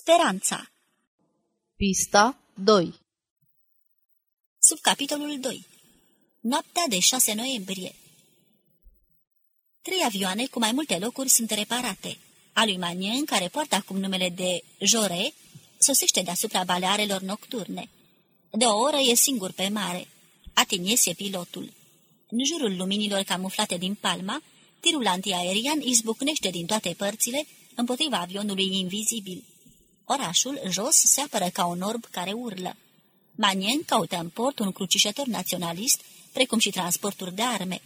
Speranța Pista 2 Subcapitolul 2 Noaptea de 6 noiembrie Trei avioane cu mai multe locuri sunt reparate. A lui Manien, care poartă acum numele de Jore, sosește deasupra balearelor nocturne. De o oră e singur pe mare. Atinies e pilotul. În jurul luminilor camuflate din palma, tirul antiaerian izbucnește din toate părțile împotriva avionului invizibil. Orașul, jos, se apără ca un orb care urlă. Manien caută în port un crucișător naționalist, precum și transporturi de arme.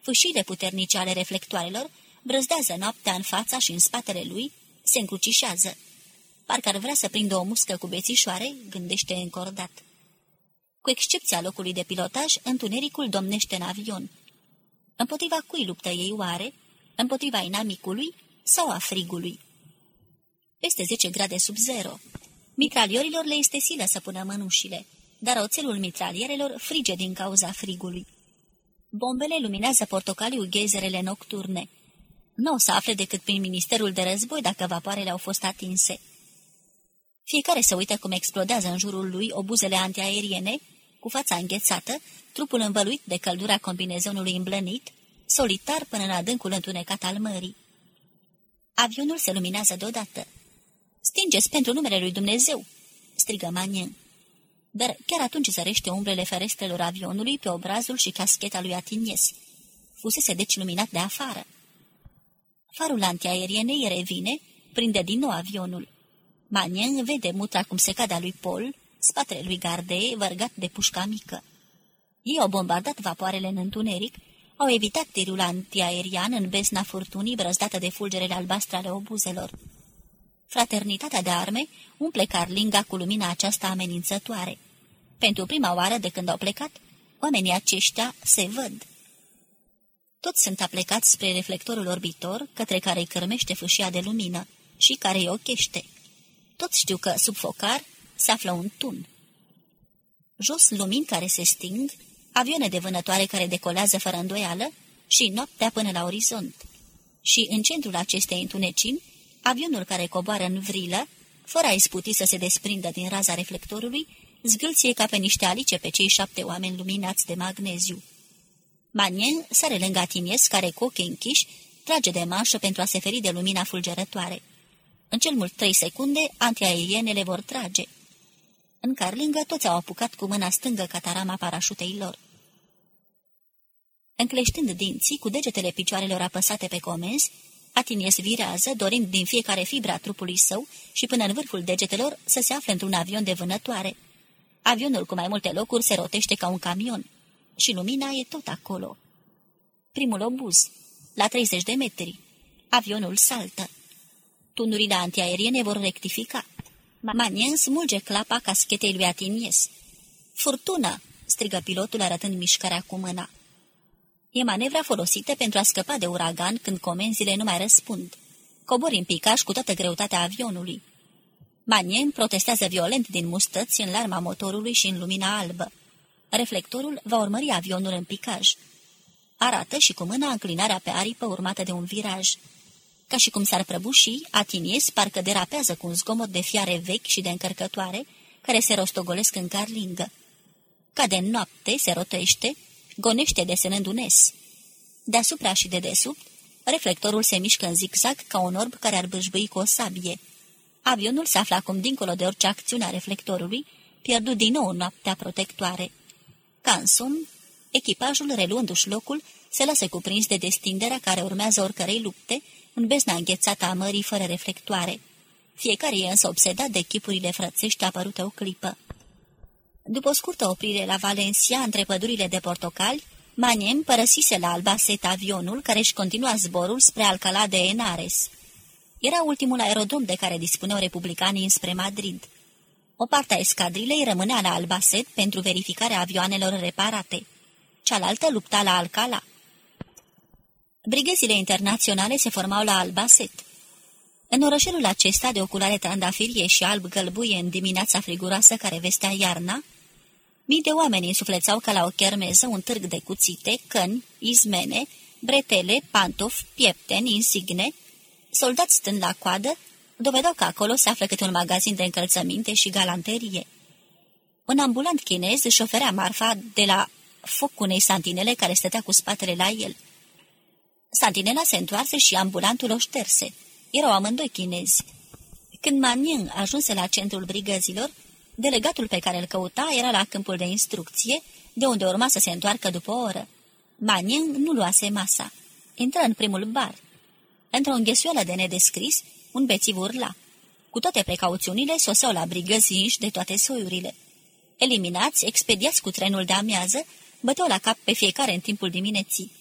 Fâșile puternice ale reflectoarelor brăzdează noaptea în fața și în spatele lui, se încrucișează. Parcă ar vrea să prindă o muscă cu bețișoare, gândește încordat. Cu excepția locului de pilotaj, întunericul domnește în avion. Împotriva cui luptă ei oare? Împotriva inamicului sau a frigului? Peste 10 grade sub zero. Mitraliorilor le este silă să pună mănușile, dar oțelul mitralierelor frige din cauza frigului. Bombele luminează portocaliu ghezerele nocturne. Nu o să afle decât prin Ministerul de Război dacă vapoarele au fost atinse. Fiecare se uită cum explodează în jurul lui obuzele antiaeriene, cu fața înghețată, trupul învăluit de căldura combinezonului îmblănit, solitar până în adâncul întunecat al mării. Avionul se luminează deodată. Stingeți pentru numele lui Dumnezeu!" strigă Manien. Dar chiar atunci zărește umbrele ferestrelor avionului pe obrazul și cascheta lui Atinies. Fusese deci luminat de afară. Farul antiaerienei revine, prinde din nou avionul. Manien vede mutra cum se cade a lui Paul, spatele lui Gardee, vărgat de pușca mică. Ei au bombardat vapoarele în întuneric, au evitat tirul antiaerian în besna furtunii brăzdată de fulgerele albastre ale obuzelor. Fraternitatea de arme umple Carlinga cu lumina aceasta amenințătoare. Pentru prima oară de când au plecat, oamenii aceștia se văd. Toți sunt aplecați spre reflectorul orbitor, către care îi cărmește fâșia de lumină și care îi ochește. Toți știu că, sub focar, se află un tun. Jos lumini care se sting, avioane de vânătoare care decolează fără îndoială și noaptea până la orizont. Și în centrul acestei întunecimi, avionul care coboară în vrilă, fără a isputi să se desprindă din raza reflectorului, zgâlție ca pe niște alice pe cei șapte oameni luminați de magneziu. Manien sare lângă Atinies, care cu ochii închiși trage de manșă pentru a se feri de lumina fulgerătoare. În cel mult trei secunde, antiaerienele vor trage. În carlingă toți au apucat cu mâna stângă catarama parașutei lor. Încleștând dinții, cu degetele picioarelor apăsate pe comenzi, Atinies virează, dorind din fiecare fibra trupului său și până în vârful degetelor să se afle într-un avion de vânătoare. Avionul cu mai multe locuri se rotește ca un camion și lumina e tot acolo. Primul obuz, la 30 de metri. Avionul saltă. Tunurile antiaeriene vor rectifica. Manien smulge clapa caschetei lui Atinies. Furtună!" strigă pilotul arătând mișcarea cu mâna. E manevra folosită pentru a scăpa de uragan când comenzile nu mai răspund. Cobori în picaș cu toată greutatea avionului. Manien protestează violent din mustăți în larma motorului și în lumina albă. Reflectorul va urmări avionul în picaj. Arată și cu mâna înclinarea pe aripă urmată de un viraj. Ca și cum s-ar prăbuși, Atinies parcă derapează cu un zgomot de fiare vechi și de încărcătoare, care se rostogolesc în carlingă. Ca de noapte se rotește, gonește desenând un S. Deasupra și de desubt, reflectorul se mișcă în zigzag ca un orb care ar bâșbâi cu o sabie. Avionul se află acum dincolo de orice acțiune a reflectorului, pierdut din nou noaptea protectoare. Ca în somn, echipajul, reluându-și locul, se lasă cuprins de destinderea care urmează oricărei lupte, în bezna înghețată a mării fără reflectoare. Fiecare e însă obsedat de chipurile frățești apărute o clipă. După o scurtă oprire la Valencia, între pădurile de portocali, Maniem părăsise la Albacete avionul care își continua zborul spre Alcalá de Henares. Era ultimul aerodrom de care dispuneau republicanii înspre Madrid. O parte a escadrilei rămânea la Albacet pentru verificarea avioanelor reparate. Cealaltă lupta la Alcalá. Brighezile internaționale se formau la Albacet. În orășelul acesta de oculare trandafirie și alb-gălbuie în dimineața friguroasă care vestea iarna, Mii de oameni însuflețau ca la o chermeză un târg de cuțite, căni, izmene, bretele, pantofi, piepteni, insigne, soldați stând la coadă, dovedeau că acolo se află câte un magazin de încălțăminte și galanterie. Un ambulant chinez își oferea marfa de la foc unei santinele care stătea cu spatele la el. Santinela se întoarse și ambulantul o șterse. Erau amândoi chinezi. Când Manning ajunse la centrul brigăzilor, delegatul pe care îl căuta era la câmpul de instrucție, de unde urma să se întoarcă după o oră. Manning nu luase masa. Intră în primul bar. Într-o înghesuială de nedescris, un bețiv urla. Cu toate precauțiunile, soseau la brigăzi de toate soiurile. Eliminați, expediați cu trenul de amiază, băteau la cap pe fiecare în timpul dimineții.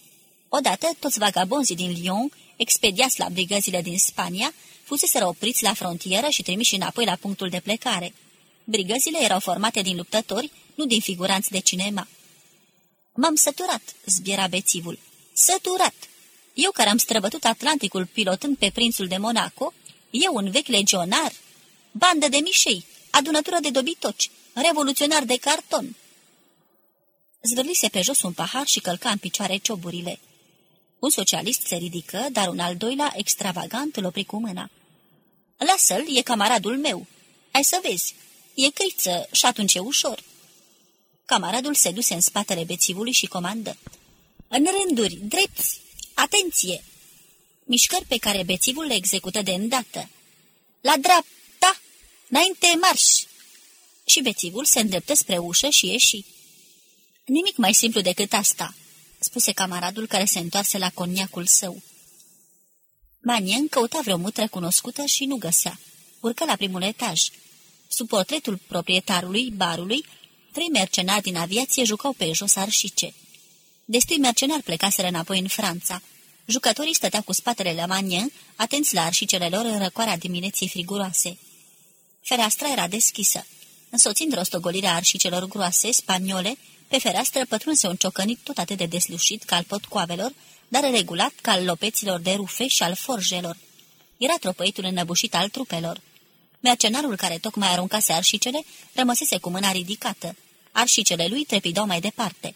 Odată, toți vagabonzii din Lyon, expediați la brigăzile din Spania, fuseseră opriți la frontieră și trimiși înapoi la punctul de plecare. Brigăzile erau formate din luptători, nu din figuranți de cinema. M-am săturat, zbiera bețivul. Săturat! Eu care am străbătut Atlanticul pilotând pe prințul de Monaco, eu un vechi legionar, bandă de mișei, adunătură de dobitoci, revoluționar de carton. Zvârlise pe jos un pahar și călca în picioare cioburile. Un socialist se ridică, dar un al doilea, extravagant, îl opri cu mâna. Lasă-l, e camaradul meu. Ai să vezi. E criță și atunci e ușor. Camaradul se duse în spatele bețivului și comandă. În rânduri, drepți, atenție! Mișcări pe care bețivul le execută de îndată. La dreapta! Înainte marș! Și bețivul se îndreptă spre ușă și ieși. Nimic mai simplu decât asta, spuse camaradul care se întoarse la coniacul său. Manien căuta vreo mutră cunoscută și nu găsea. Urcă la primul etaj. Sub portretul proprietarului barului, trei mercenari din aviație jucau pe jos arșice. Destui mercenari plecaseră înapoi în Franța. Jucătorii stăteau cu spatele la Manien, atenți la arșicele lor în răcoarea dimineții friguroase. Fereastra era deschisă. Însoțind rostogolirea arșicelor groase, spaniole, pe fereastră pătrunse un ciocănit tot atât de deslușit ca al potcoavelor, dar regulat ca al lopeților de rufe și al forjelor. Era tropăitul înăbușit al trupelor. Mercenarul care tocmai aruncase arșicele rămăsese cu mâna ridicată. Arșicele lui trepidau mai departe.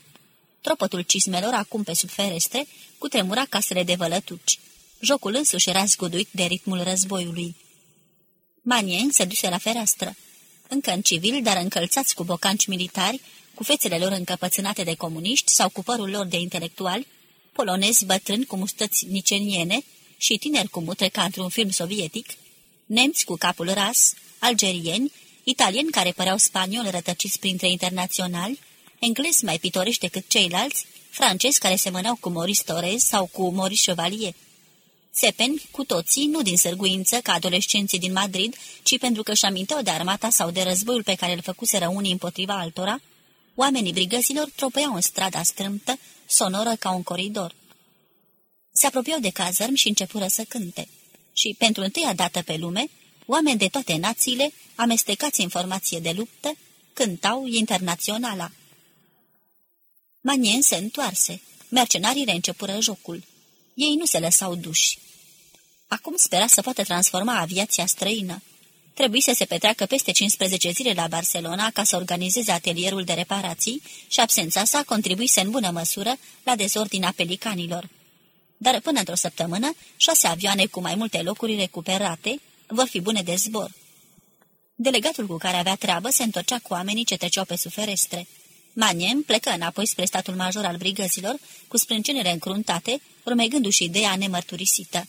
Tropătul cismelor, acum pe sub ferestre, cu tremura casele de vălătuci. Jocul însuși era zguduit de ritmul războiului. Manien se duse la fereastră. Încă în civil, dar încălțați cu bocanci militari, cu fețele lor încăpățânate de comuniști sau cu părul lor de intelectuali, polonezi bătrâni cu mustăți niceniene și tineri cu mutre ca într-un film sovietic, nemți cu capul ras, algerieni, italieni care păreau spanioli rătăciți printre internaționali, englezi mai pitorești decât ceilalți, francezi care semănau cu Maurice Torres sau cu Maurice Chevalier. Țepeni cu toții, nu din sârguință, ca adolescenții din Madrid, ci pentru că își aminteau de armata sau de războiul pe care îl făcuseră unii împotriva altora, oamenii brigăzilor tropăiau în strada strâmtă, sonoră ca un coridor. Se apropiau de cazărm și începură să cânte. Și, pentru întâia dată pe lume, oameni de toate națiile, amestecați în formație de luptă, cântau internaționala. Manien se întoarse. Mercenarii reîncepură jocul. Ei nu se lăsau duși. Acum spera să poată transforma aviația străină. Trebuie să se petreacă peste 15 zile la Barcelona ca să organizeze atelierul de reparații și absența sa contribuise în bună măsură la dezordinea pelicanilor. Dar până într-o săptămână, șase avioane cu mai multe locuri recuperate vor fi bune de zbor. Delegatul cu care avea treabă se întorcea cu oamenii ce treceau pe suferestre. Maniem plecă înapoi spre statul major al brigăzilor, cu sprâncenele încruntate, urmegându-și ideea nemărturisită.